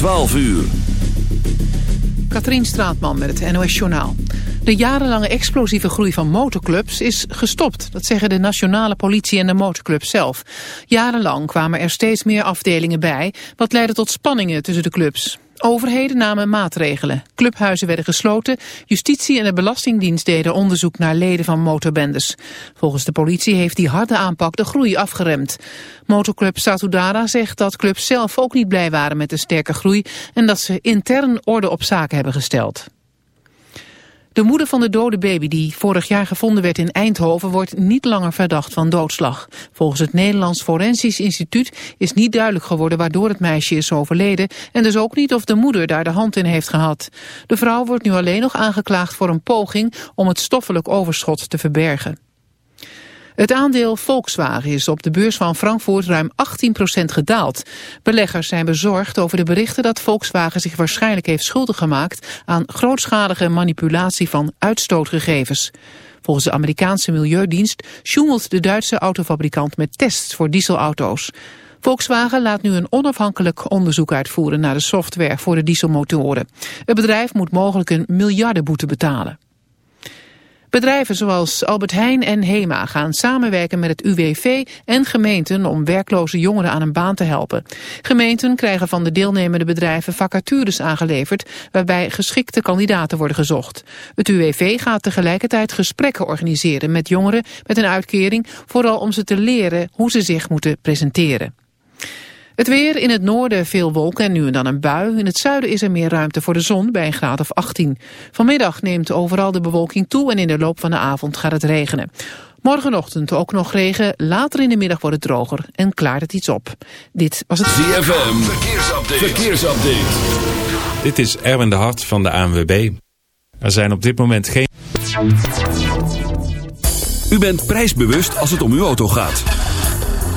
12 uur. Katrien Straatman met het NOS Journaal. De jarenlange explosieve groei van motorclubs is gestopt. Dat zeggen de nationale politie en de motorclub zelf. Jarenlang kwamen er steeds meer afdelingen bij... wat leidde tot spanningen tussen de clubs. Overheden namen maatregelen. Clubhuizen werden gesloten. Justitie en de Belastingdienst deden onderzoek naar leden van motorbendes. Volgens de politie heeft die harde aanpak de groei afgeremd. Motorclub Satudara zegt dat clubs zelf ook niet blij waren met de sterke groei... en dat ze intern orde op zaken hebben gesteld. De moeder van de dode baby die vorig jaar gevonden werd in Eindhoven wordt niet langer verdacht van doodslag. Volgens het Nederlands Forensisch Instituut is niet duidelijk geworden waardoor het meisje is overleden en dus ook niet of de moeder daar de hand in heeft gehad. De vrouw wordt nu alleen nog aangeklaagd voor een poging om het stoffelijk overschot te verbergen. Het aandeel Volkswagen is op de beurs van Frankfurt ruim 18% gedaald. Beleggers zijn bezorgd over de berichten dat Volkswagen zich waarschijnlijk heeft schuldig gemaakt aan grootschalige manipulatie van uitstootgegevens. Volgens de Amerikaanse Milieudienst sjoemelt de Duitse autofabrikant met tests voor dieselauto's. Volkswagen laat nu een onafhankelijk onderzoek uitvoeren naar de software voor de dieselmotoren. Het bedrijf moet mogelijk een miljardenboete betalen. Bedrijven zoals Albert Heijn en HEMA gaan samenwerken met het UWV en gemeenten om werkloze jongeren aan een baan te helpen. Gemeenten krijgen van de deelnemende bedrijven vacatures aangeleverd waarbij geschikte kandidaten worden gezocht. Het UWV gaat tegelijkertijd gesprekken organiseren met jongeren met een uitkering, vooral om ze te leren hoe ze zich moeten presenteren. Het weer in het noorden veel wolken en nu en dan een bui. In het zuiden is er meer ruimte voor de zon bij een graad of 18. Vanmiddag neemt overal de bewolking toe en in de loop van de avond gaat het regenen. Morgenochtend ook nog regen, later in de middag wordt het droger en klaart het iets op. Dit was het ZFM, verkeersupdate. verkeersupdate. Dit is Erwin de Hart van de ANWB. Er zijn op dit moment geen... U bent prijsbewust als het om uw auto gaat.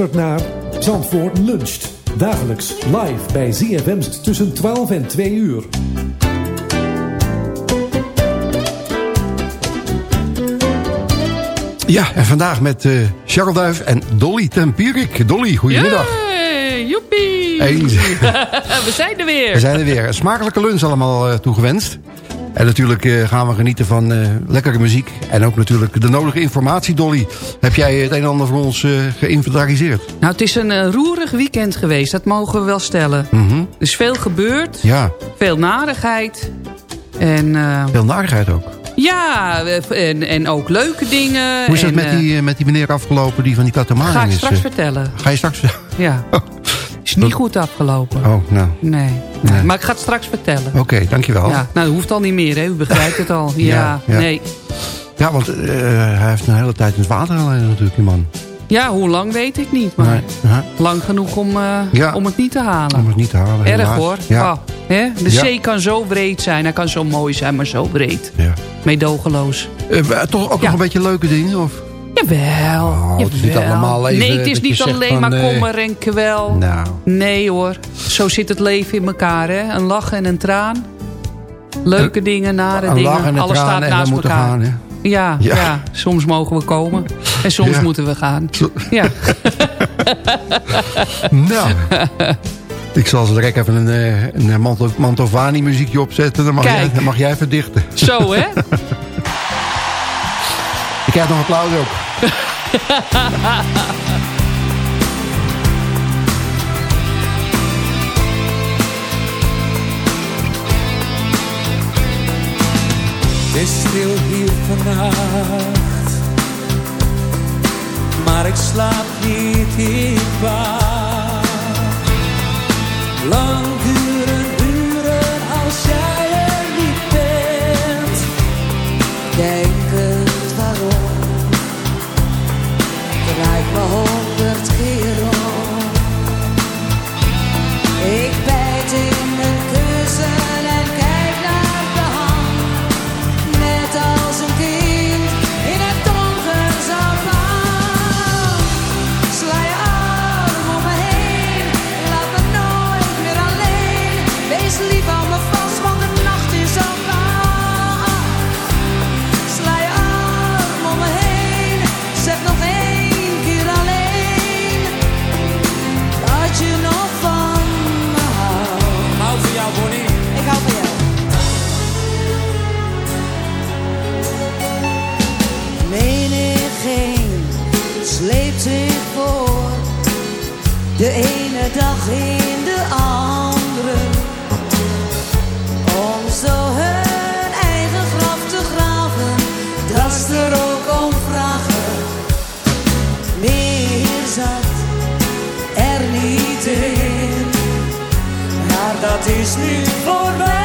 Luistert naar Zandvoort Luncht. Dagelijks live bij ZFM tussen 12 en 2 uur. Ja, en vandaag met uh, Charles Duif en Dolly Tempierik. Dolly, goedemiddag. Yay, joepie. Hey. We zijn er weer. We zijn er weer. Een smakelijke lunch allemaal uh, toegewenst. En natuurlijk uh, gaan we genieten van uh, lekkere muziek. En ook natuurlijk de nodige informatie, Dolly. Heb jij het een en ander voor ons uh, geïnventariseerd? Nou, het is een roerig weekend geweest. Dat mogen we wel stellen. Mm -hmm. Er is veel gebeurd. Ja. Veel narigheid. En, veel narigheid ook? Ja, en, en ook leuke dingen. Hoe is het en, met, die, met die meneer afgelopen die van die katamaran Ga ik is? straks vertellen. Ga je straks vertellen? Ja. Is niet goed afgelopen. Oh, nou. Nee. Nee. Maar ik ga het straks vertellen. Oké, dankjewel. Ja, nou, dat hoeft al niet meer, hè. U begrijpt het al. Ja, Ja, ja. nee. Ja, want eh, hij heeft een hele tijd in het water gelegen natuurlijk, die man. Ja, hoe lang weet ik niet. Maar Nee, lang genoeg om, eh, Ja. om het niet te halen. om het niet te halen. Erg helaas. hoor. Ja, Oh, hè? De Ja. zee kan zo breed zijn. Hij kan zo mooi zijn, maar zo breed. ja. Meedogenloos. Eh, toch ook nog een beetje leuke dingen? Of? Jawel. Oh, het is niet allemaal even Nee, het is niet alleen maar eh, kommer en kwel. Nou, Nee hoor. Zo zit het leven in elkaar, hè. Een lach en een traan. Leuke dingen, nare een dingen. een Alles staat naast elkaar. gaan. Ja, ja. Ja. soms mogen we komen. En soms Ja. moeten we gaan. Ja. Nou, ik zal zo direct even een, eh, een Manto- Mantovani muziekje opzetten. Dan mag, Kijk. jij, dan mag jij verdichten. Zo, hè? Ik krijg nog applaus ook. Het is stil hier vannacht, maar ik slaap niet in bad. Lang voorbij.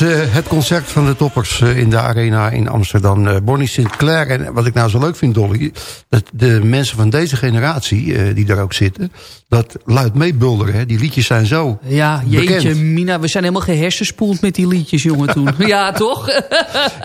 Eh, het concert van de toppers eh, in de arena in Amsterdam. eh, Bonnie Sinclair. En wat ik nou zo leuk vind, Dolly. Dat de mensen van deze generatie, die daar ook zitten. Dat luid meebulderen. Hè. Die liedjes zijn zo Ja, jeetje, bekend. Mina, we zijn helemaal gehersenspoeld met die liedjes, jongen, toen. ja, toch?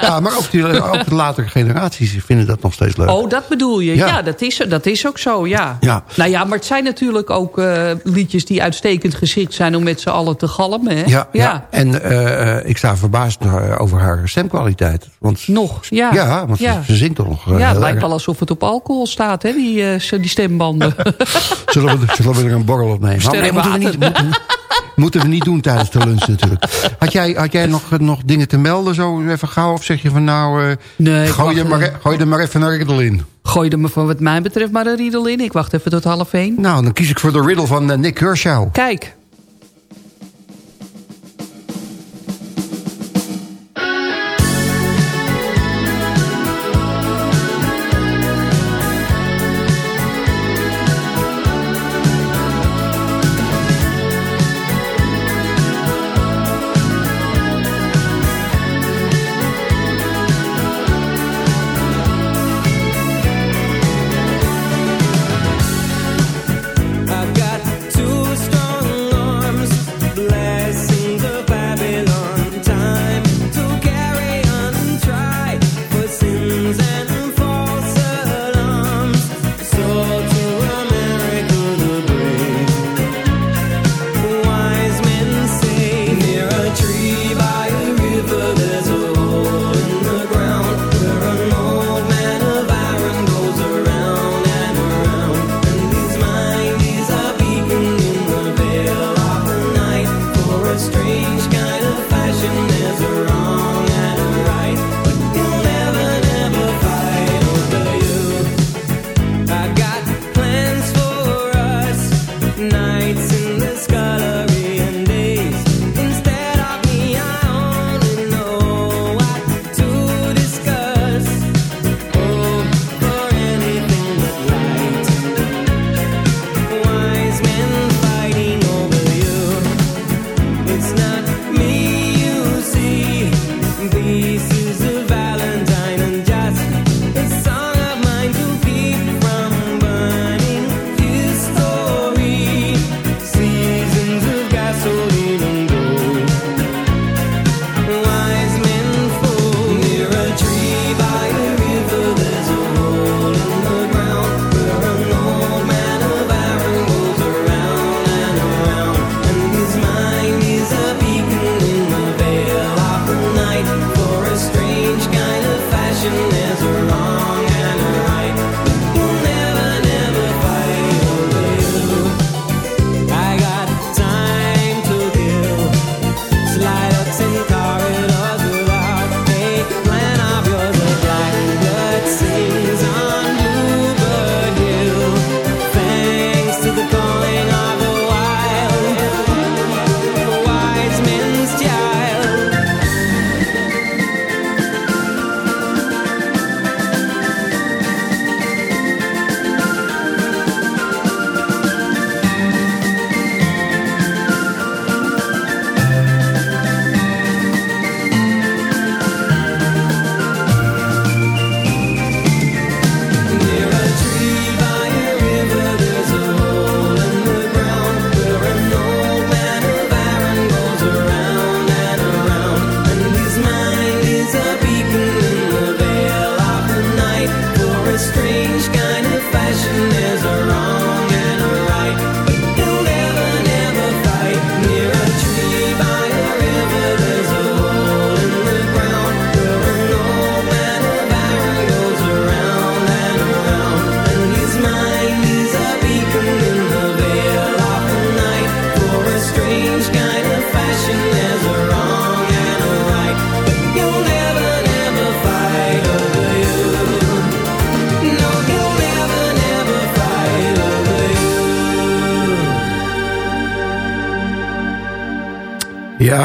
Ja, maar ook, die, ook de latere generaties vinden dat nog steeds leuk. Oh, dat bedoel je. Ja. Ja, dat, is, dat is ook zo, ja. Ja. Nou ja, maar het zijn natuurlijk ook liedjes die uitstekend geschikt zijn... om met z'n allen te galmen, hè? Ja, ja. en eh, eh, ik sta verbaasd eh, over haar stemkwaliteit. Want, Nog, ja. Ja, want Ja. Ze, zingt toch nog eh, Ja, het lijkt wel alsof het op alcohol staat, hè, die, eh, die stembanden. Zullen we, zullen we er een borrel op nemen? Nee, moeten, we niet, moeten, moeten we niet doen tijdens de lunch natuurlijk. Had jij, had jij nog, nog dingen te melden zo even gauw? Of zeg je van nou, Nee, gooi, er maar, eh. gooi er maar even een riddle in? Gooi er me voor wat mij betreft maar een riedel in. Ik wacht even tot half één. Nou, dan kies ik voor de riddle van Nick Kershaw. Kijk.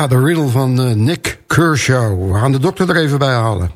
Ja, de riddle van eh, Nick Kershaw. We gaan de dokter er even bij halen.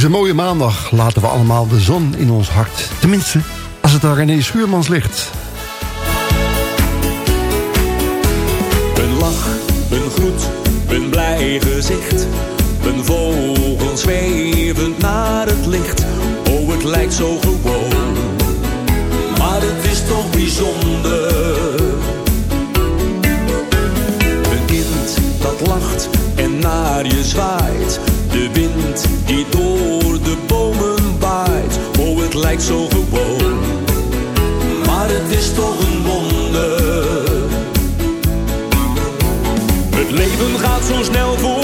deze mooie maandag laten we allemaal de zon in ons hart. Tenminste, als het daar René Schuurmans ligt. altijd zo gewoon. Maar het is toch een wonder. Het leven gaat zo snel voor.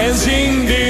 En zing dit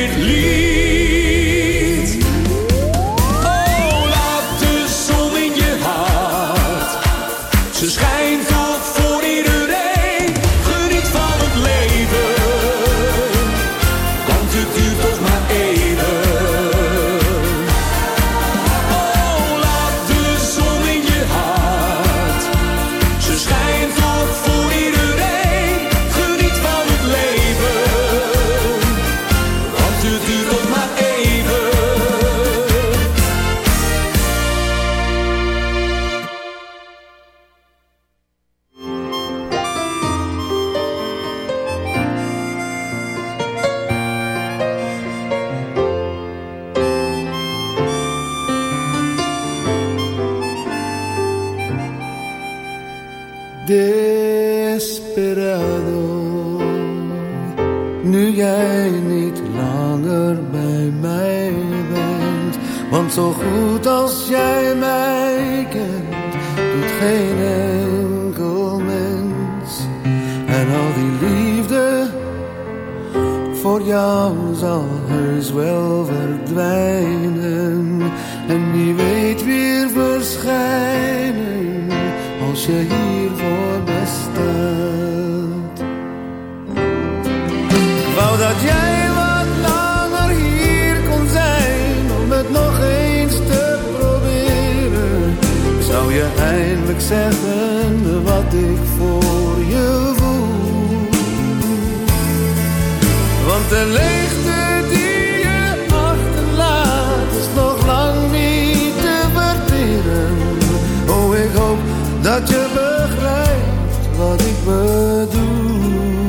dat je begrijpt wat ik bedoel.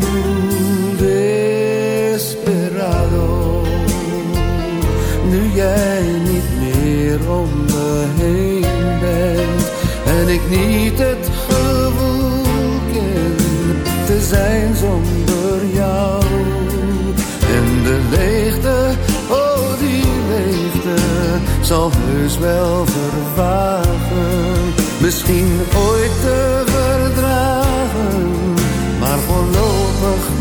Desperado, nu jij niet meer om me heen bent en ik niet het gevoel ken te zijn zonder jou. En de leegte, oh die leegte, zal heus wel vervagen. Misschien ooit te verdragen, maar voorlopig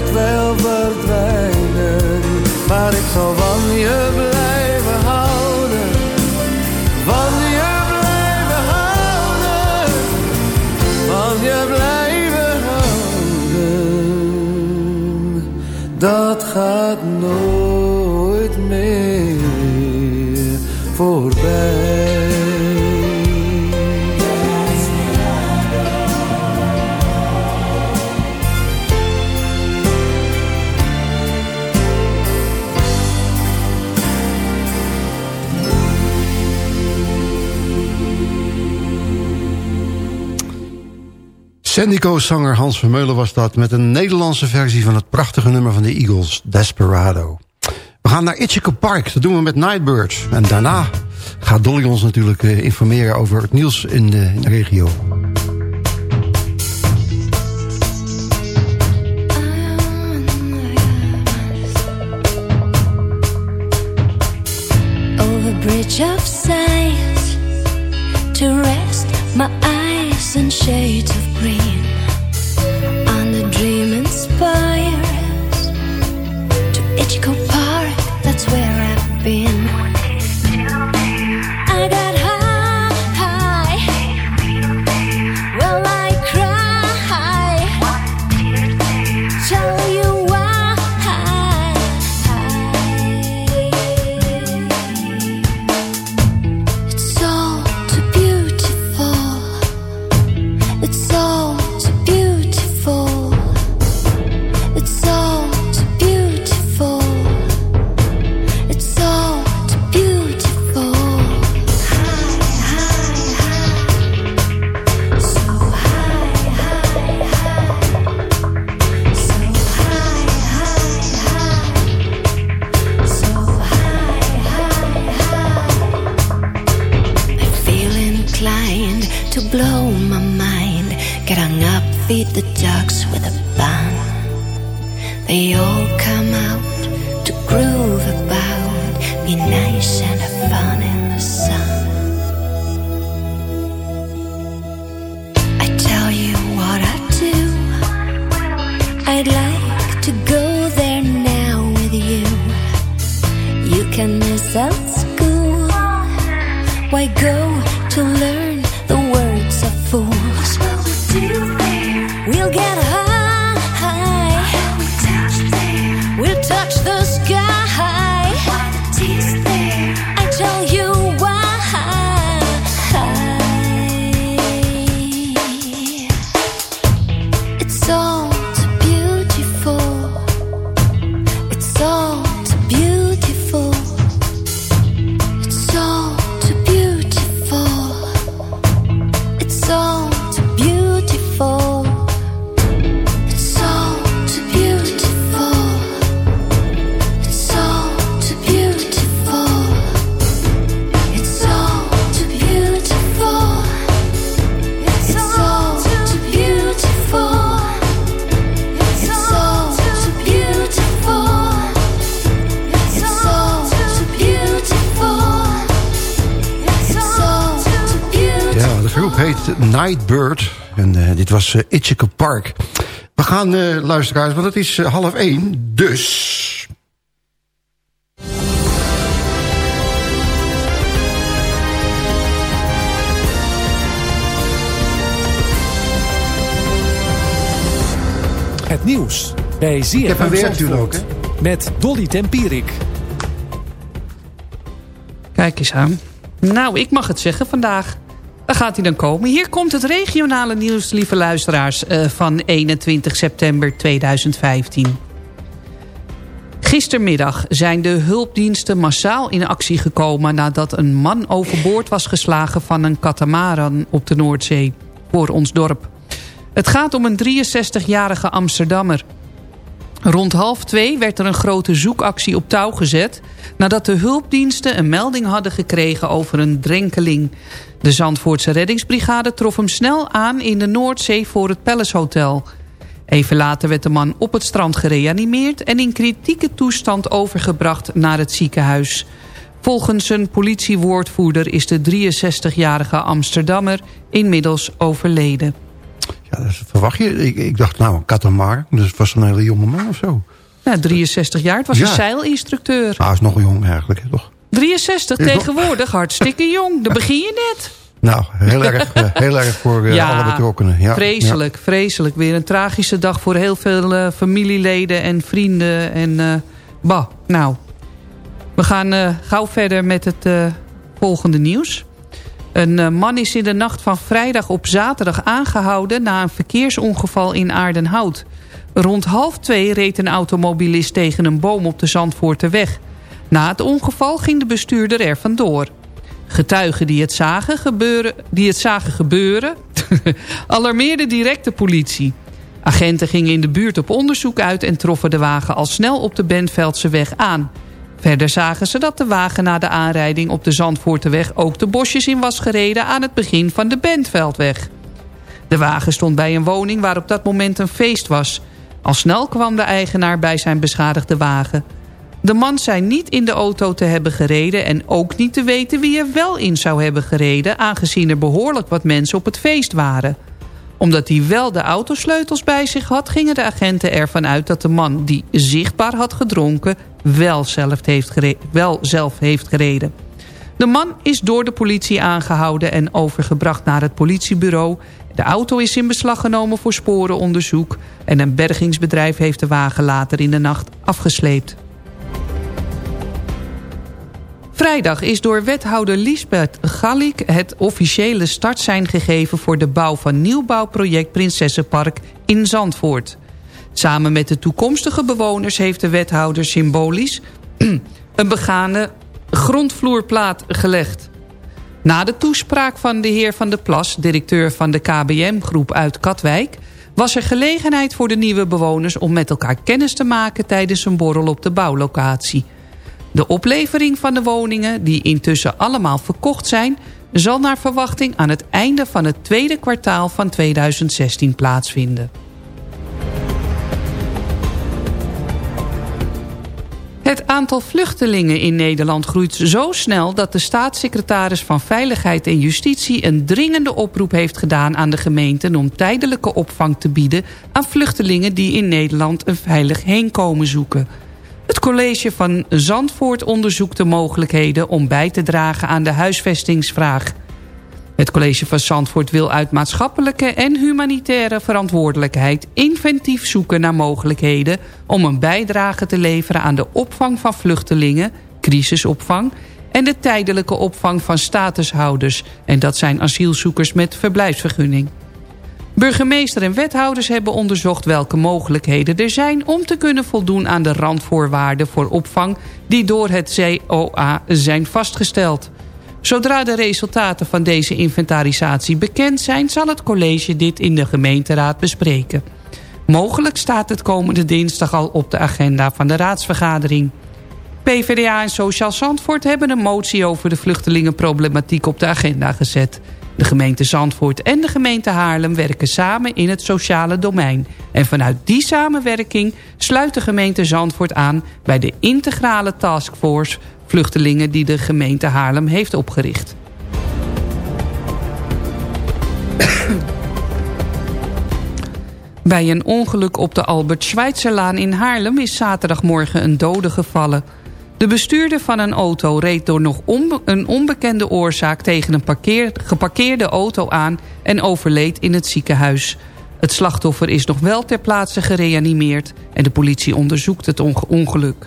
tijd wel verdwijnen, maar ik zal van je blijven houden. Van je blijven houden, van je blijven houden. Dat gaat nooit Sandico-zanger Hans Vermeulen was dat... met een Nederlandse versie van het prachtige nummer van de Eagles, Desperado. We gaan naar Ithaca Park, dat doen we met Nightbirds. En daarna gaat Dolly ons natuurlijk eh, informeren over het nieuws in de, regio. over bridge of sight to rest my in shades of green on the dream inspires to Ichigo Park. That's where I've been En eh, dit was uh, Itchike Park. We gaan, eh, luisteraars, want het is eh, half één. Dus... Het nieuws bij ZFM heb een werktuur Zandvoort. ook, Met Dolly Tempierik. Kijk eens aan. Nou, ik mag het zeggen vandaag. Daar gaat hij dan komen. Hier komt het regionale nieuws, lieve luisteraars, eh, van 21 september 2015. Gistermiddag zijn de hulpdiensten massaal in actie gekomen... nadat een man overboord was geslagen van een katamaran op de Noordzee... voor ons dorp. Het gaat om een 63-jarige Amsterdammer. Rond half twee werd er een grote zoekactie op touw gezet... nadat de hulpdiensten een melding hadden gekregen over een drenkeling. De Zandvoortse reddingsbrigade trof hem snel aan in de Noordzee voor het Palace Hotel. Even later werd de man op het strand gereanimeerd... en in kritieke toestand overgebracht naar het ziekenhuis. Volgens een politiewoordvoerder is de 63-jarige Amsterdammer inmiddels overleden. Ja, dat verwacht je. Ik, ik dacht, nou, een. Dus het was een hele jonge man of zo. Ja, 63 jaar, het was Ja. een zeilinstructeur. Nou, hij is nog jong eigenlijk, toch? 63 Is nog- tegenwoordig, hartstikke jong. Daar begin je net. Nou, heel erg, eh, heel erg voor eh, alle betrokkenen. Ja, vreselijk, vreselijk. Weer een tragische dag voor heel veel eh, familieleden en vrienden. En eh bah, nou. We gaan gauw verder met het volgende nieuws. Een man is in de nacht van vrijdag op zaterdag aangehouden... na een verkeersongeval in Aardenhout. Rond half twee reed een automobilist tegen een boom op de Zandvoorterweg. Na het ongeval ging de bestuurder er vandoor. Getuigen die het zagen gebeuren, die het zagen gebeuren alarmeerden direct de politie. Agenten gingen in de buurt op onderzoek uit... en troffen de wagen al snel op de Bentveldse weg aan. Verder zagen ze dat de wagen na de aanrijding op de Zandvoorteweg... ook de bosjes in was gereden aan het begin van de Bentveldweg. De wagen stond bij een woning waar op dat moment een feest was. Al snel kwam de eigenaar bij zijn beschadigde wagen. De man zei niet in de auto te hebben gereden... en ook niet te weten wie er wel in zou hebben gereden... aangezien er behoorlijk wat mensen op het feest waren. Omdat hij wel de autosleutels bij zich had... gingen de agenten ervan uit dat de man die zichtbaar had gedronken... wel zelf heeft, gere- wel zelf heeft gereden. De man is door de politie aangehouden en overgebracht naar het politiebureau. De auto is in beslag genomen voor sporenonderzoek... en een bergingsbedrijf heeft de wagen later in de nacht afgesleept. Vrijdag is door wethouder Lisbeth Gallik het officiële startsein gegeven... voor de bouw van nieuwbouwproject Prinsessenpark in Zandvoort. Samen met de toekomstige bewoners heeft de wethouder symbolisch... een begane grondvloerplaat gelegd. Na de toespraak van de heer Van der Plas, directeur van de KBM-groep uit Katwijk... was er gelegenheid voor de nieuwe bewoners om met elkaar kennis te maken... tijdens een borrel op de bouwlocatie. De oplevering van de woningen, die intussen allemaal verkocht zijn... zal naar verwachting aan het einde van het tweede kwartaal van 2016 plaatsvinden. Het aantal vluchtelingen in Nederland groeit zo snel... dat de staatssecretaris van Veiligheid en Justitie... een dringende oproep heeft gedaan aan de gemeenten... om tijdelijke opvang te bieden aan vluchtelingen... die in Nederland een veilig heenkomen zoeken. Het college van Zandvoort onderzoekt de mogelijkheden... om bij te dragen aan de huisvestingsvraag. Het college van Zandvoort wil uit maatschappelijke en humanitaire verantwoordelijkheid inventief zoeken naar mogelijkheden om een bijdrage te leveren aan de opvang van vluchtelingen, crisisopvang en de tijdelijke opvang van statushouders. En dat zijn asielzoekers met verblijfsvergunning. Burgemeester en wethouders hebben onderzocht welke mogelijkheden er zijn... om te kunnen voldoen aan de randvoorwaarden voor opvang... die door het COA zijn vastgesteld. Zodra de resultaten van deze inventarisatie bekend zijn... zal het college dit in de gemeenteraad bespreken. Mogelijk staat het komende dinsdag al op de agenda van de raadsvergadering. PvdA en Sociaal Zandvoort hebben een motie over de vluchtelingenproblematiek op de agenda gezet. De gemeente Zandvoort en de gemeente Haarlem werken samen in het sociale domein. En vanuit die samenwerking sluit de gemeente Zandvoort aan... bij de integrale taskforce vluchtelingen die de gemeente Haarlem heeft opgericht. Bij een ongeluk op de Albert Schweitzerlaan in Haarlem is zaterdagmorgen een dode gevallen. De bestuurder van een auto reed door nog een onbekende oorzaak tegen een parkeer geparkeerde auto aan en overleed in het ziekenhuis. Het slachtoffer is nog wel ter plaatse gereanimeerd en de politie onderzoekt het onge ongeluk.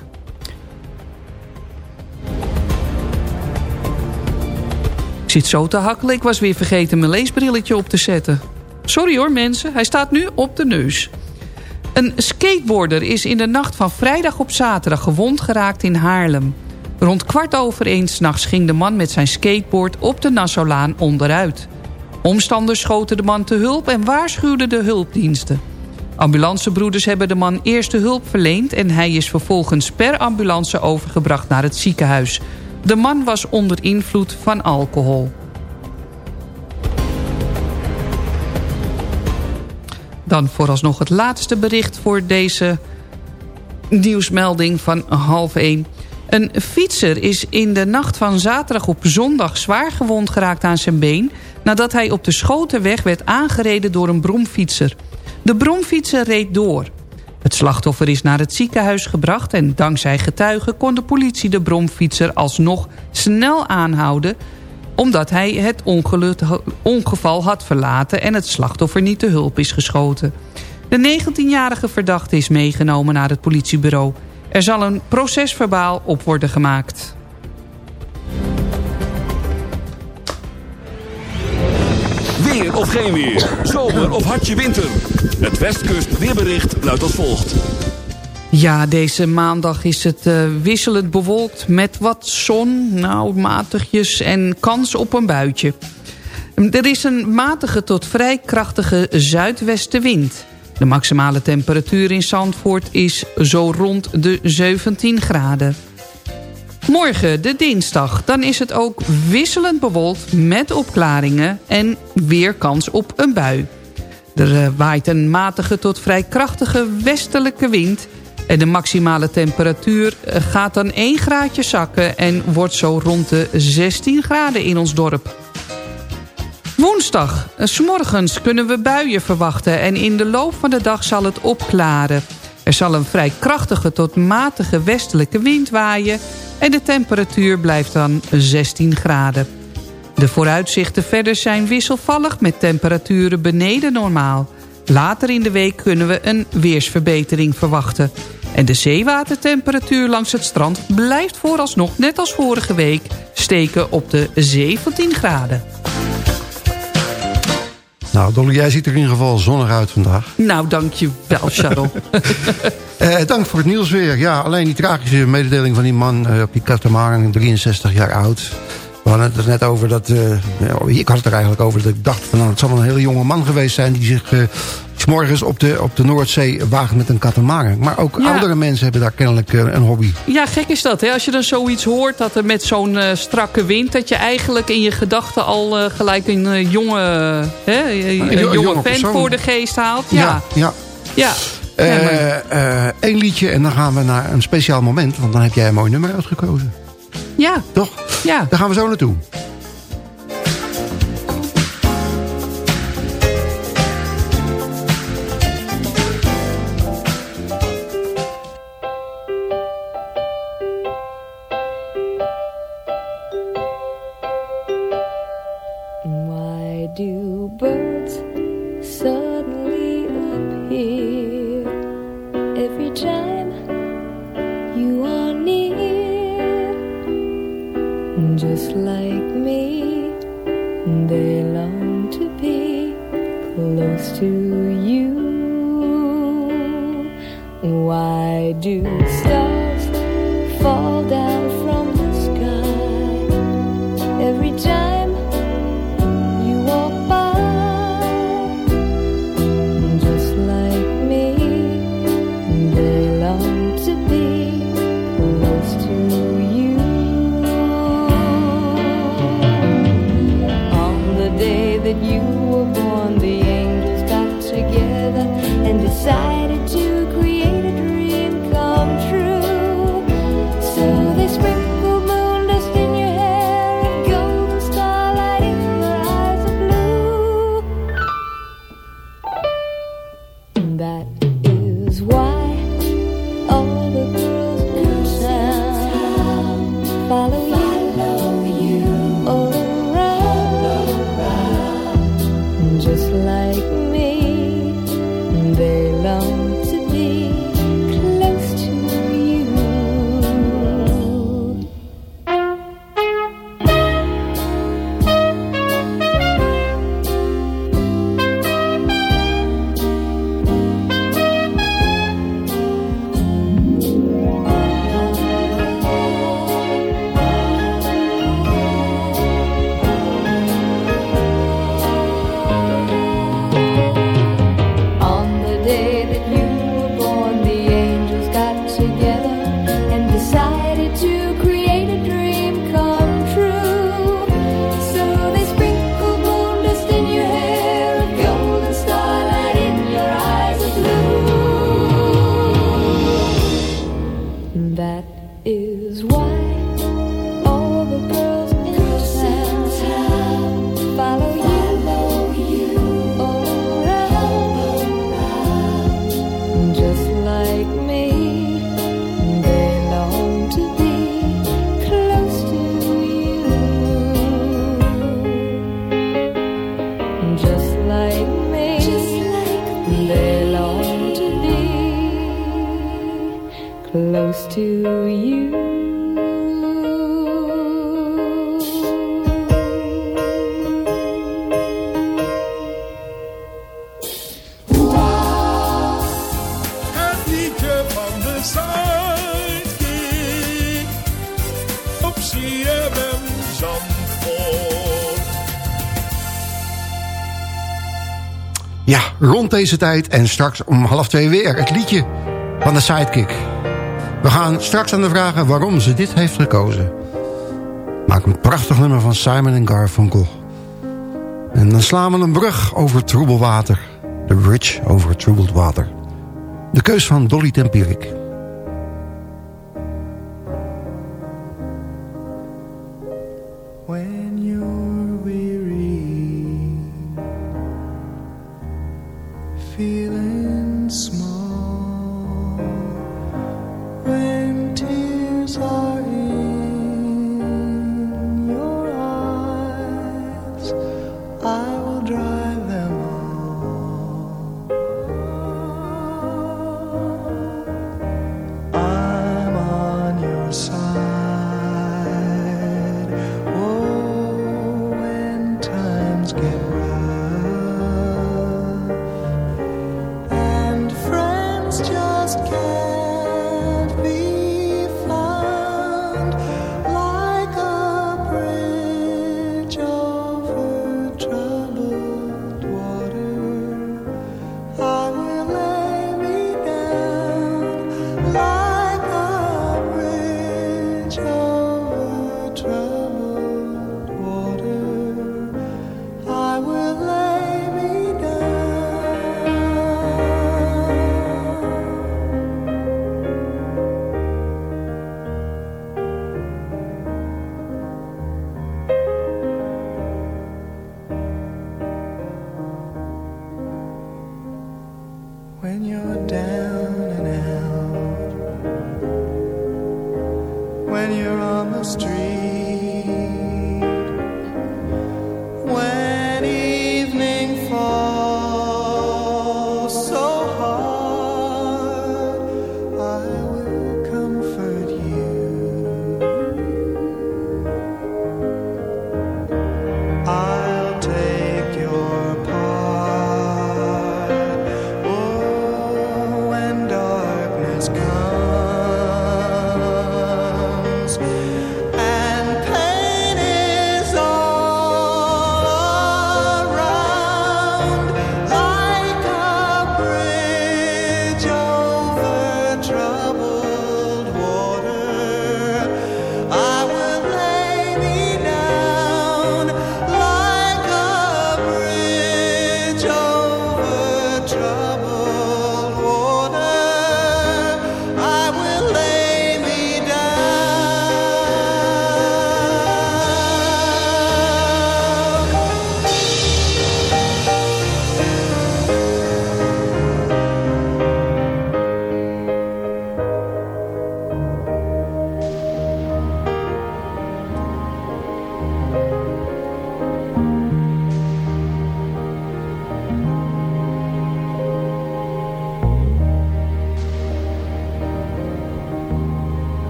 Ik zit zo te hakkelen, ik was weer vergeten mijn leesbrilletje op te zetten. Sorry hoor mensen, hij staat nu op de neus. Een skateboarder is in de nacht van vrijdag op zaterdag gewond geraakt in Haarlem. Rond kwart over één s'nachts ging de man met zijn skateboard op de Nassaulaan onderuit. Omstanders schoten de man te hulp en waarschuwden de hulpdiensten. Ambulancebroeders hebben de man eerste hulp verleend... en hij is vervolgens per ambulance overgebracht naar het ziekenhuis. De man was onder invloed van alcohol. Dan vooralsnog het laatste bericht voor deze nieuwsmelding van half 1. Een fietser is in de nacht van zaterdag op zondag zwaar gewond geraakt aan zijn been... nadat hij op de Schotenweg werd aangereden door een bromfietser. De bromfietser reed door. Het slachtoffer is naar het ziekenhuis gebracht... en dankzij getuigen kon de politie de bromfietser alsnog snel aanhouden omdat hij het ongeval had verlaten en het slachtoffer niet te hulp is geschoten. De 19-jarige verdachte is meegenomen naar het politiebureau. Er zal een procesverbaal op worden gemaakt. Weer of geen weer. Zomer of hartje winter. Het Westkust weerbericht luidt als volgt. Ja, deze maandag is het uh, wisselend bewolkt met wat zon, nou matigjes en kans op een buitje. Er is een matige tot vrij krachtige zuidwestenwind. De maximale temperatuur in Zandvoort is zo rond de 17 graden. Morgen, de dinsdag, dan is het ook wisselend bewolkt met opklaringen en weer kans op een bui. Er uh, waait een matige tot vrij krachtige westelijke wind... En de maximale temperatuur eh, gaat dan 1 graadje zakken... en wordt zo rond de 16 graden in ons dorp. Woensdag, eh, s morgens kunnen we buien verwachten... en in de loop van de dag zal het opklaren. Er zal een vrij krachtige tot matige westelijke wind waaien... en de temperatuur blijft dan 16 graden. De vooruitzichten verder zijn wisselvallig met temperaturen beneden normaal... Later in de week kunnen we een weersverbetering verwachten. En de zeewatertemperatuur langs het strand blijft vooralsnog net als vorige week steken op de 17 graden. Nou, Dolly, jij ziet er in ieder geval zonnig uit vandaag. Nou, dankjewel, Charles. eh, dank voor het nieuws weer. Ja, alleen die tragische mededeling van die man uh, op die katamaran, 63 jaar oud. We hadden het net over dat... Uh, ik had het er eigenlijk over dat ik dacht... van nou, het zal wel een hele jonge man geweest zijn... die zich uh, s'morgens op de, op de Noordzee wagen met een katamaran. Maar ook Ja. oudere mensen hebben daar kennelijk eh, een hobby. Ja, gek is dat. Hè? Als je dan zoiets hoort dat er met zo'n eh, strakke wind... dat je eigenlijk in je gedachten al eh, gelijk een eh, jonge, hè, een Een jo- jonge jonge fan voor de geest haalt. Ja, ja. ja. Ja, maar- Eén liedje en dan gaan we naar een speciaal moment. Want dan heb jij een mooi nummer uitgekozen. Ja. Toch? Ja. Daar gaan we zo naartoe. CFM Zandvoort. Ja, rond deze tijd en straks om half twee weer het liedje van de Sidekick. We gaan straks aan de vragen waarom ze dit heeft gekozen. Maak een prachtig nummer van Simon Garfunkel. En dan slaan we een brug over troebel water. De bridge over troubled water. De keus van Dolly Tempierik.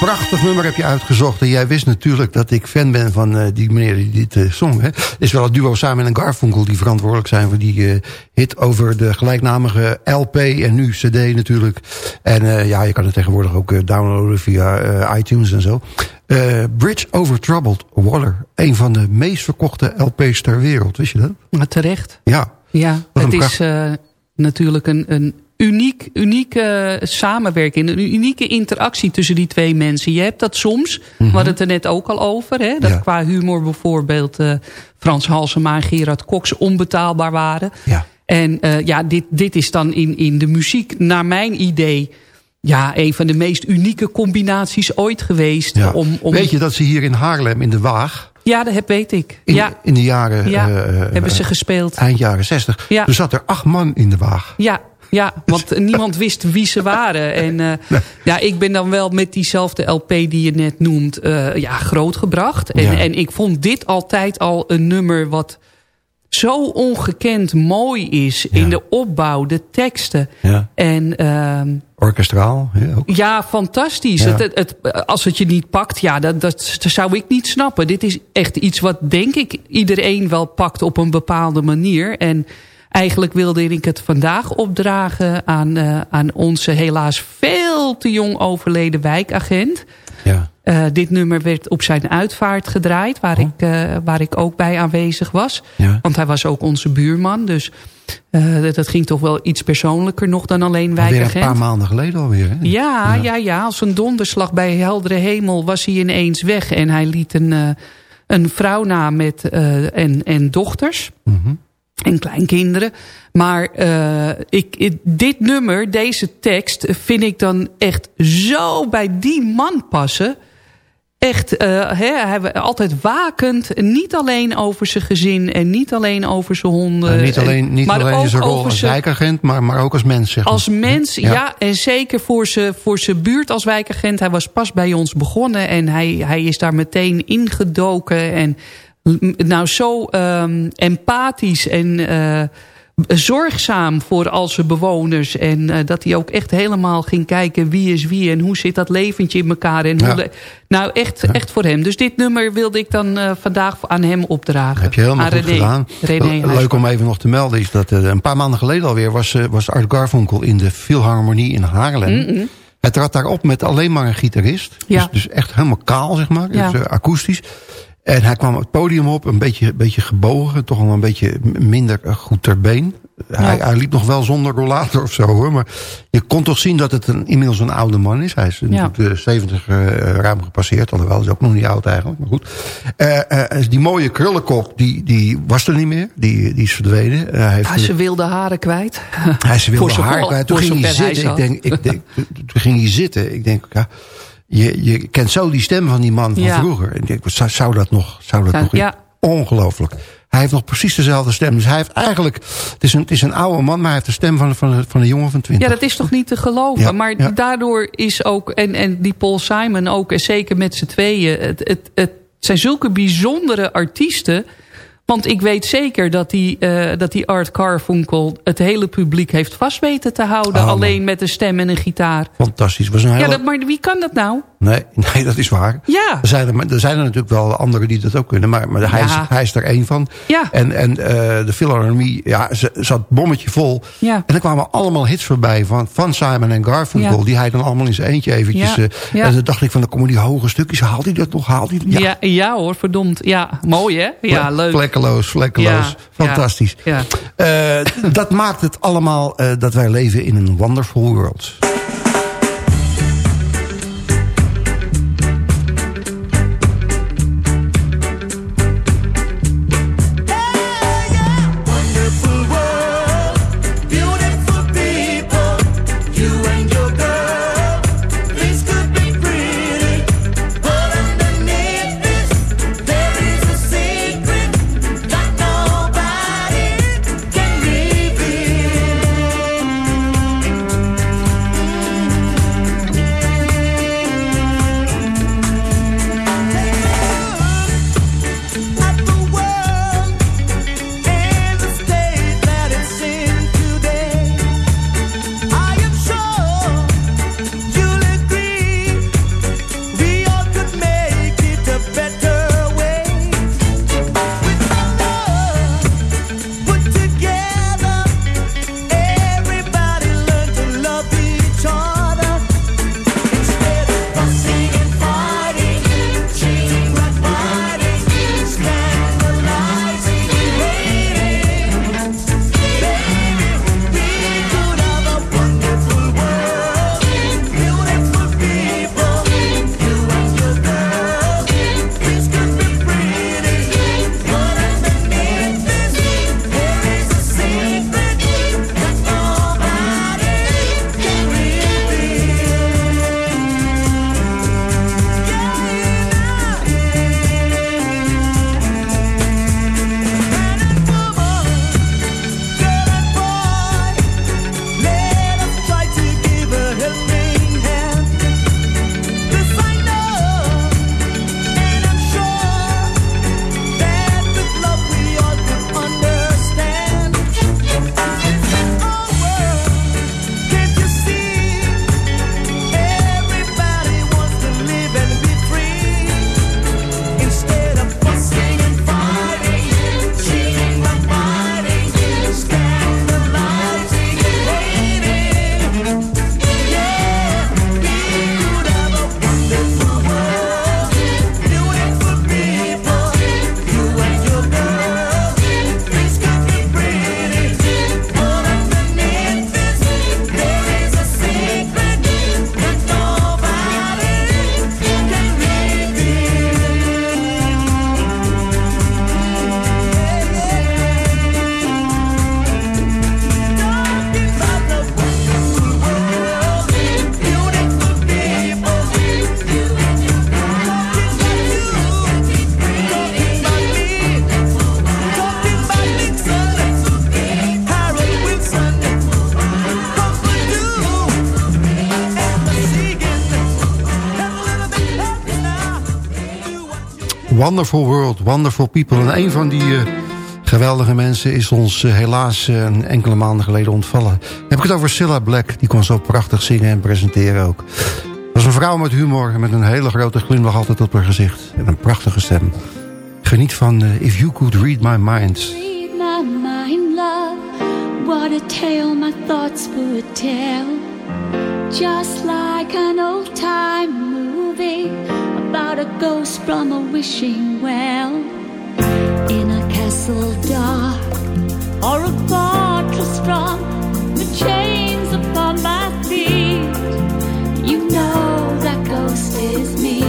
Prachtig nummer heb je uitgezocht. En jij wist natuurlijk dat ik fan ben van eh, die meneer die dit eh, zong. Hè? Het is wel het duo Simon en Garfunkel die verantwoordelijk zijn... voor die eh, hit over de gelijknamige LP en nu CD natuurlijk. En ja, je kan het tegenwoordig ook downloaden via iTunes en zo. Bridge Over Troubled Water. Een van de meest verkochte LP's ter wereld. Wist je dat? Maar terecht. Ja. Ja, Wat het is natuurlijk een, een uniek, unieke samenwerking. Een unieke interactie tussen die twee mensen. Je hebt dat soms, we hadden het er net ook al over. Hè, dat Ja. qua humor bijvoorbeeld eh, Frans Halsema en Gerard Cox onbetaalbaar waren. Ja. En eh, ja, dit, dit is dan in, in de muziek, naar mijn idee... Ja, een van de meest unieke combinaties ooit geweest. Ja. Om, om... Weet je dat ze hier in Haarlem in de Waag... Ja, dat heb, weet ik. In, ja, in de jaren... ja. eh, hebben ze gespeeld. Eind jaren 60. Ja. Er zat er acht man in de Waag. Ja, ja, want niemand wist wie ze waren. En eh, ja, ik ben dan wel met diezelfde LP die je net noemt, eh, ja, grootgebracht. En, Ja. en ik vond dit altijd al een nummer wat zo ongekend mooi is in de opbouw, de teksten. Ja. En ehm, Orkestraal. Ja, ook. ja, fantastisch. Het, het, het- als het je niet pakt, ja, dat, dat, dat zou ik niet snappen. Dit is echt iets wat, denk ik, iedereen wel pakt op een bepaalde manier. En eigenlijk wilde ik het vandaag opdragen aan, eh, aan onze helaas veel te jong overleden wijkagent. Ja. Eh, dit nummer werd op zijn uitvaart gedraaid, waar, ik, eh, waar ik ook bij aanwezig was. Ja. Want hij was ook onze buurman, dus dat, ging toch wel iets persoonlijker nog dan alleen wijkagent. een paar maanden geleden alweer. Hè? Ja, ja, ja, als een donderslag bij heldere hemel was hij ineens weg. En hij liet een, een vrouw na met, en, en dochters. Mhm. En kleinkinderen. Maar eh, ik, dit nummer, deze tekst, vind ik dan echt zo bij die man passen. Echt, eh, hè, hij was altijd wakend. Niet alleen over zijn gezin en niet alleen over zijn honden. Eh, niet alleen, en- niet maar alleen ook zijn rol over als wijkagent, maar, maar ook als mens. Zeg maar. als mens, ja. Ja. en zeker voor zijn voor zijn buurt als wijkagent. Hij was pas bij ons begonnen en hij, hij is daar meteen ingedoken. En nou zo ehm, empathisch en eh, zorgzaam voor al zijn bewoners. En eh, dat hij ook echt helemaal ging kijken wie is wie en hoe zit dat leventje in elkaar. En hoe nou, echt, echt voor hem. Dus dit nummer wilde ik dan eh, vandaag aan hem opdragen. Heb je helemaal aan goed René. gedaan. René Le- Leuk om even nog te melden is dat een paar maanden geleden alweer... was, was Art Garfunkel in de Philharmonie in Haarlem. Mm-mm. Hij trad daar op met alleen maar een gitarist. Ja. Dus, dus echt helemaal kaal, zeg maar. Dus, akoestisch. En hij kwam het podium op, een beetje, beetje gebogen. Toch wel een beetje minder eh, goed ter been. Hij, hij liep nog wel zonder rollator of zo hoor. Maar je kon toch zien dat het een, inmiddels een oude man is. Hij is natuurlijk de 70 eh, ruim gepasseerd. Alhoewel, is ook nog niet oud eigenlijk. Maar goed. Eh, eh, die mooie krullenkop, die, die was er niet meer. Die, die is verdwenen. Hij heeft Ja, ze wilde haren kwijt. hij is wilde haar kwijt. Toen ging hij zitten. Ik denk, ik denk, toen ging hij zitten. Ik denk, ja, je, je kent zo die stem van die man van Ja. vroeger. En ik denk, zou, zou dat nog? Zou dat nog? ja. Ongelooflijk. Hij heeft nog precies dezelfde stem. Dus hij heeft eigenlijk, het is een, het is een oude man, maar hij heeft de stem van, van, van een jongen van 20. Ja, dat is toch niet te geloven. Ja, maar ja. daardoor is ook, en, en die Paul Simon ook, en zeker met z'n tweeën... Het, het, het zijn zulke bijzondere artiesten... Want ik weet zeker dat die, eh, dat die Art Carfunkel... het hele publiek heeft vast weten te houden. Oh, alleen met een stem en een gitaar. Fantastisch. Was een hele... Ja, dat, maar wie kan dat nou? Nee, nee, dat is waar. Ja. Er zijn er, er zijn er natuurlijk wel anderen die dat ook kunnen. Maar, maar hij, is, hij is er één van. Ja. En, en eh, de Philharmonie ja, ze- zat bommetje vol. Ja. En er kwamen allemaal hits voorbij van, van Simon en Garfunkel. Ja. Die hij dan allemaal in zijn eentje eventjes... Ja. eh, Ja. En dan dacht ik van, dan komen die hoge stukjes. Haalt hij dat nog? Haalt hij dat? Ja. Ja, hoor, verdomd. Ja, mooi hè? Ja, leuk. Vlekkeloos, vlekkeloos. Fantastisch. Ja. Eh, dat maakt het allemaal dat wij leven in een wonderful world. Wonderful World, Wonderful People. En een van die eh, geweldige mensen is ons eh, helaas eh, een enkele maanden geleden ontvallen. Dan heb ik het over Cilla Black. Die kon zo prachtig zingen en presenteren ook. Dat is een vrouw met humor en met een hele grote glimlach altijd op haar gezicht. En een prachtige stem. Geniet van If You Could Read My Mind. What a tale my thoughts would tell. Just ghost from a wishing well. In a castle dark or a fortress strong with chains upon my feet. You know that ghost is me.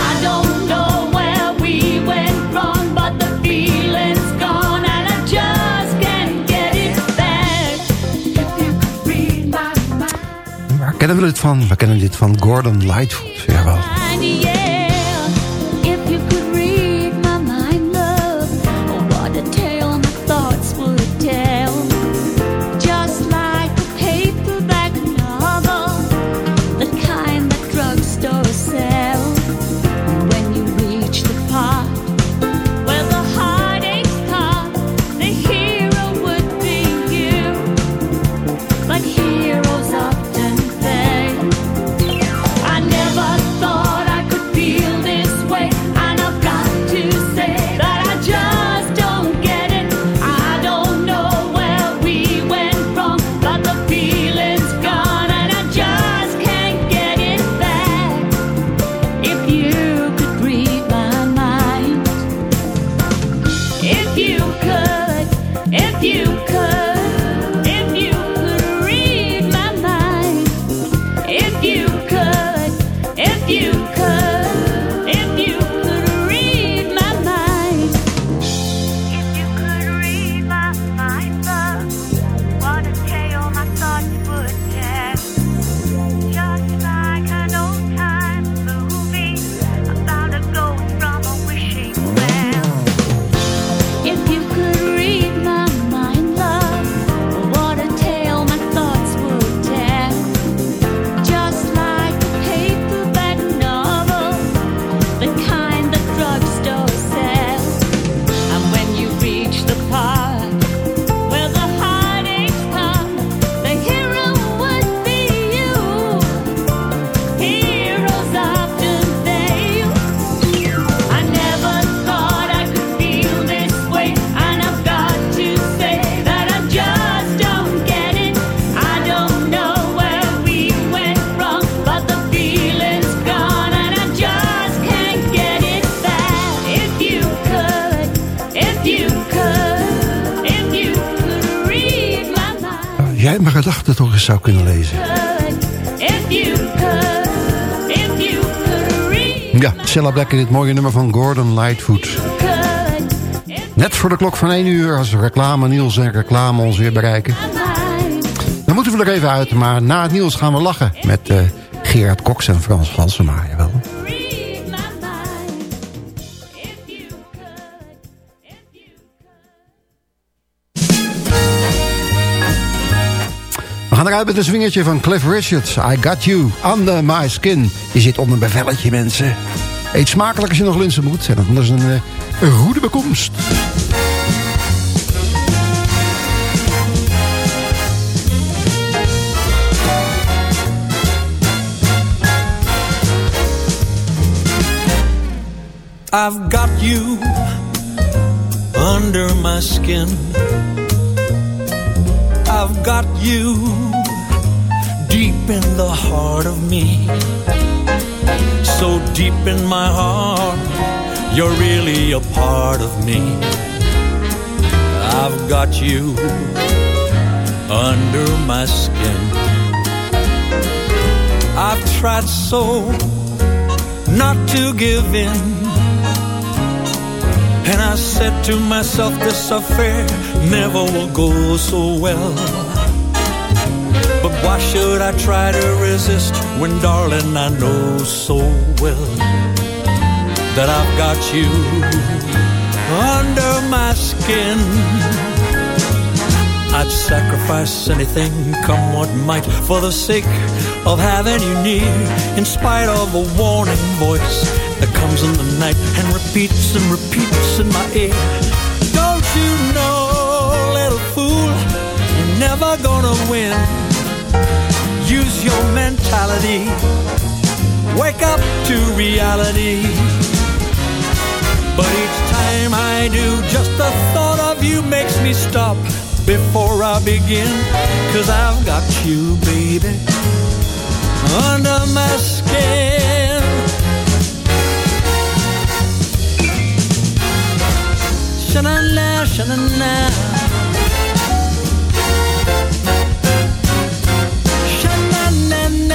I don't know where we went wrong, but the feeling's gone and I just can't get it back. If you could my kennen we dit van? We kennen dit van Gordon Lightfoot. Jawel. Cella Black in dit mooie nummer van Gordon Lightfoot. Net voor de klok van 1 uur als reclame, Niels en reclame ons weer bereiken. Dan moeten we er even uit, maar na het nieuws gaan we lachen. Met eh, Gerard Cox en Frans Halsema, jawel. We gaan eruit met een swingertje van Cliff Richards. I got you under my skin. Je zit onder een bevelletje, mensen. Eet smakelijk als je nog lunchen moet. En is een, eh, een goede bekomst. I've got you under my skin. I've got you deep in the heart of me. So deep in my heart, you're really a part of me. I've got you under my skin. I've tried so not to give in. And I said to myself, this affair never will go so well. But why should I try to resist when, darling, I know so well that I've got you under my skin? I'd sacrifice anything, come what might, for the sake of having you near, in spite of a warning voice that comes in the night and repeats and repeats in my ear. Don't you know, little fool, you're never gonna win. Use your mentality, wake up to reality. But each time I do, just the thought of you makes me stop before I begin. Cause I've got you, baby, under my skin. Sha-na-na, sha-na-na.